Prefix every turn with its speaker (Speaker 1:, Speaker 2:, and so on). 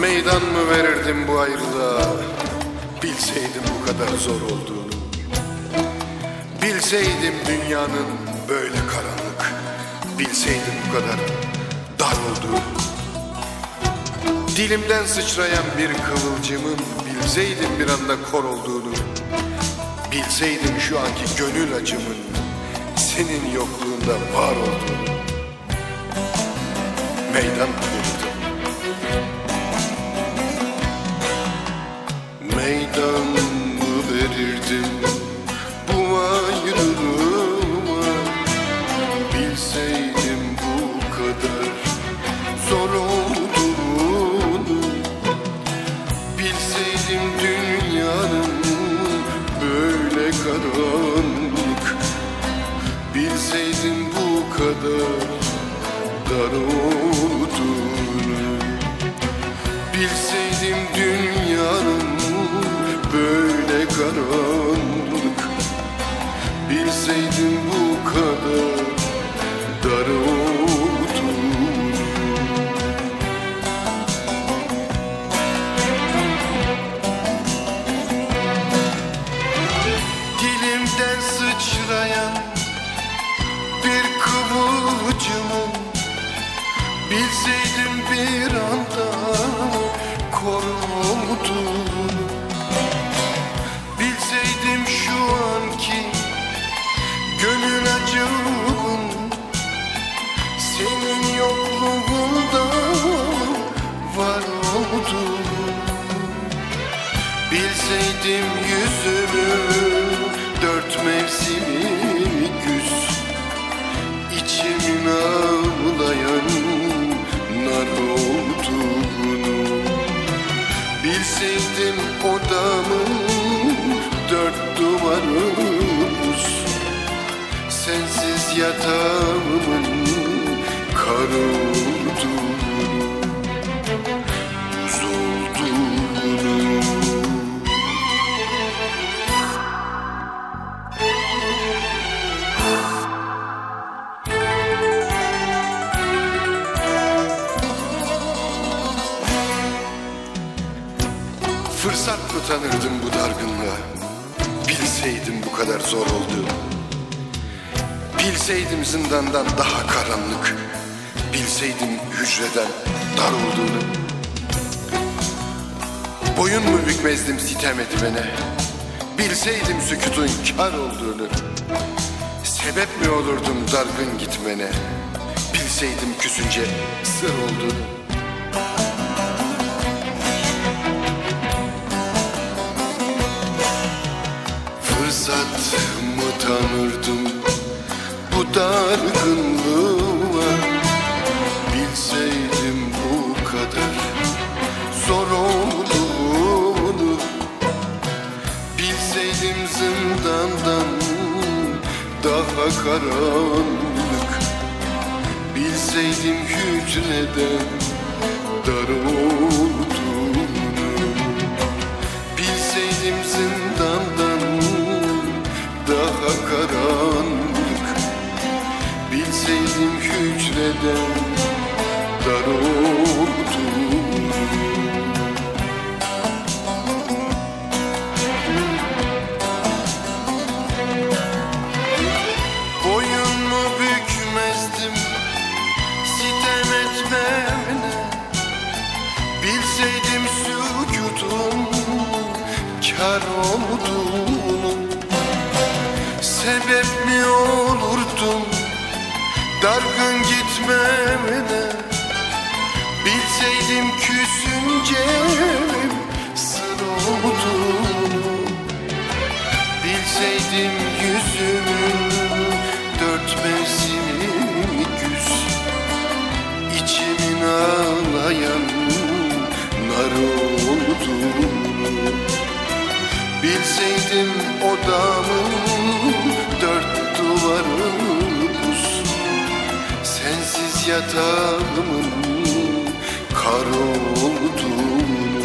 Speaker 1: Meydan mı verirdim bu ayrılığa? Bilseydim bu kadar zor olduğunu. Bilseydim dünyanın böyle karanlık. Bilseydim bu kadar dar olduğunu. Dilimden sıçrayan bir kıvılcımın Bilseydim bir anda kor olduğunu. Bilseydim şu anki gönül acımın Senin yokluğunda var olduğunu. Meydan mı verirdim Meydan mı verirdim böyle karanlık. Bilseydim bu kadar dar olduğunu Dilimden sıçrayan bir kıvılcımın Bilseydim Bilseydim yüzünü dört mevsimi güz. İçimin ağlayan nar olduğunu Bilseydim odamın dört duvarı buz. Sensiz yatağımın kar Fırsat mı tanırdım bu dargınlığa? Bilseydim bu kadar zor olduğunu Bilseydim zindandan daha karanlık. Bilseydim hücreden dar olduğunu. Boyun mu bükmezdim sitem edimene Bilseydim sükutun kar olduğunu. Sebep mi olurdum dargın gitmene? Bilseydim küsünce sır olduğunu Fırsat mı tanırdım bu dargınlığa Bilseydim bu kadar zor olduğunu. Bilseydim zindandan daha karanlık. Bilseydim hücreden dar olduğunu. Bilseydim zindandan kar olduğunu Sebep mi olurdum? Dargın gitmemene. Bilseydim küsünce sır olduğunu Bilseydim yüzümün dört mevsimi güz. İçimin ağlayan nar olduğunu Bilseydim odamın dört duvarı buz. Sensiz yatağımın kar olduğunu